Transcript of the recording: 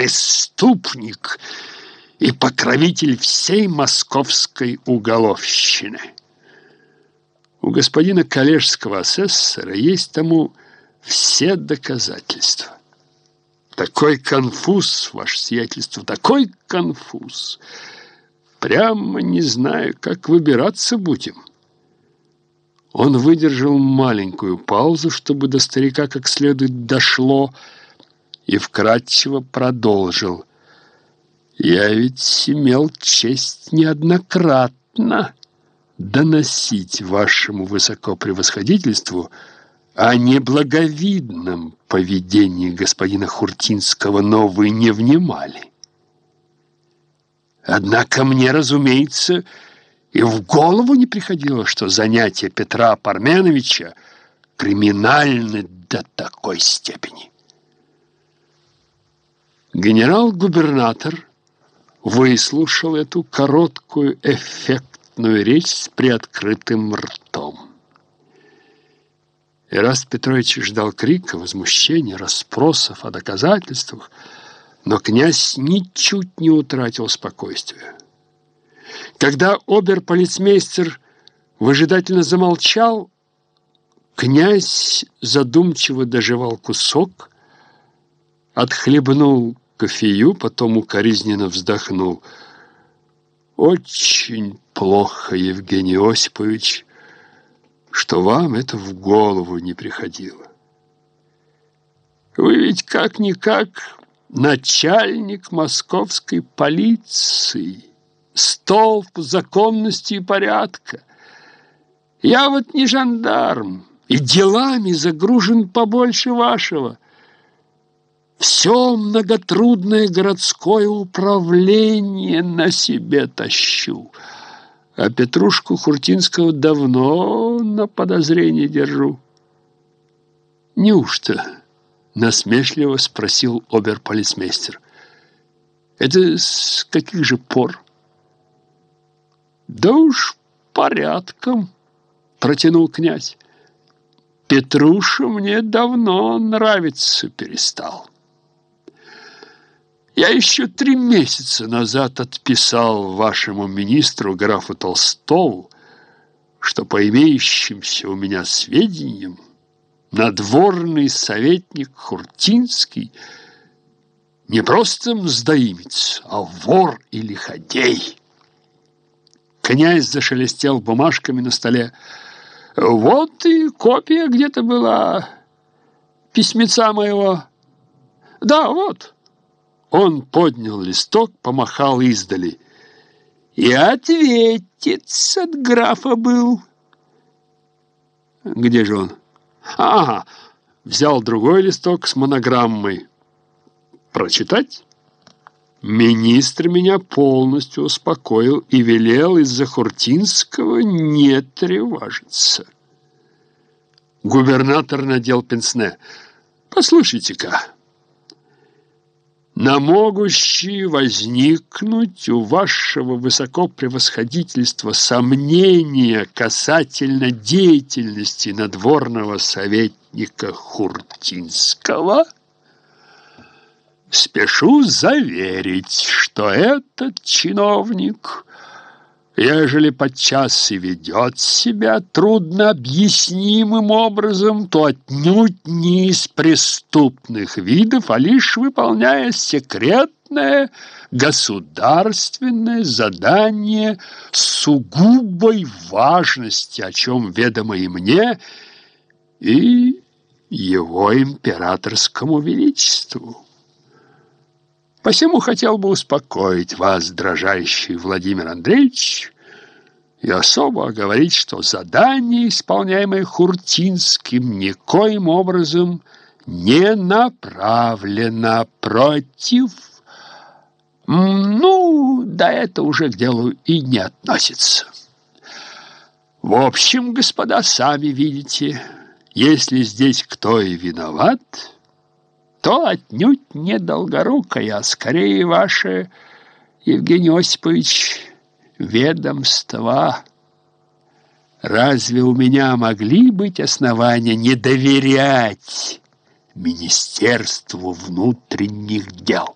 преступник и покровитель всей московской уголовщины. У господина коллежского асессора есть тому все доказательства. Такой конфуз, ваше сиятельство, такой конфуз. Прямо не знаю, как выбираться будем. Он выдержал маленькую паузу, чтобы до старика как следует дошло, и вкратчиво продолжил. «Я ведь имел честь неоднократно доносить вашему высокопревосходительству о неблаговидном поведении господина Хуртинского, но вы не внимали. Однако мне, разумеется, и в голову не приходило, что занятия Петра Парменовича криминальны до такой степени. Генерал-губернатор выслушал эту короткую эффектную речь с приоткрытым ртом. Ираст Петрович ждал крика, возмущения, расспросов о доказательствах, но князь ничуть не утратил спокойствия. Когда оберполицмейстер выжидательно замолчал, князь задумчиво доживал кусок, отхлебнул кофею, потом укоризненно вздохнул. «Очень плохо, Евгений Осипович, что вам это в голову не приходило. Вы ведь как-никак начальник московской полиции» столб законности и порядка. Я вот не жандарм, и делами загружен побольше вашего. Все многотрудное городское управление на себе тащу. А Петрушку Хуртинского давно на подозрении держу. Неужто? Насмешливо спросил оберполицмейстер. Это с каких же пор? «Да уж порядком», — протянул князь. «Петруша мне давно нравиться перестал. Я еще три месяца назад отписал вашему министру графу Толстову, что по имеющимся у меня сведениям надворный советник Хуртинский не просто мздоимец, а вор и лиходей». Князь зашелестел бумажками на столе. «Вот и копия где-то была письмеца моего. Да, вот». Он поднял листок, помахал издали. «И ответец от графа был». «Где же он?» «Ага». Взял другой листок с монограммой. «Прочитать?» Министр меня полностью успокоил и велел из-за Хуртинского не тревожиться. Губернатор надел пенсне. «Послушайте-ка, на могущие возникнуть у вашего высокопревосходительства сомнения касательно деятельности надворного советника Хуртинского – Спешу заверить, что этот чиновник, ежели подчас и ведет себя трудно объяснимым образом, то отнюдь не из преступных видов, а лишь выполняя секретное государственное задание сугубой важности, о чем ведомо и мне, и его императорскому величеству. Посему хотел бы успокоить вас, дрожайший Владимир Андреевич, и особо оговорить, что задание, исполняемое Хуртинским, никоим образом не направлено против... Ну, да это уже к делу и не относится. В общем, господа, сами видите, если здесь кто и виноват то отнюдь не Долгорукая, а скорее ваше, Евгений Осипович, ведомство. Разве у меня могли быть основания не доверять Министерству внутренних дел?»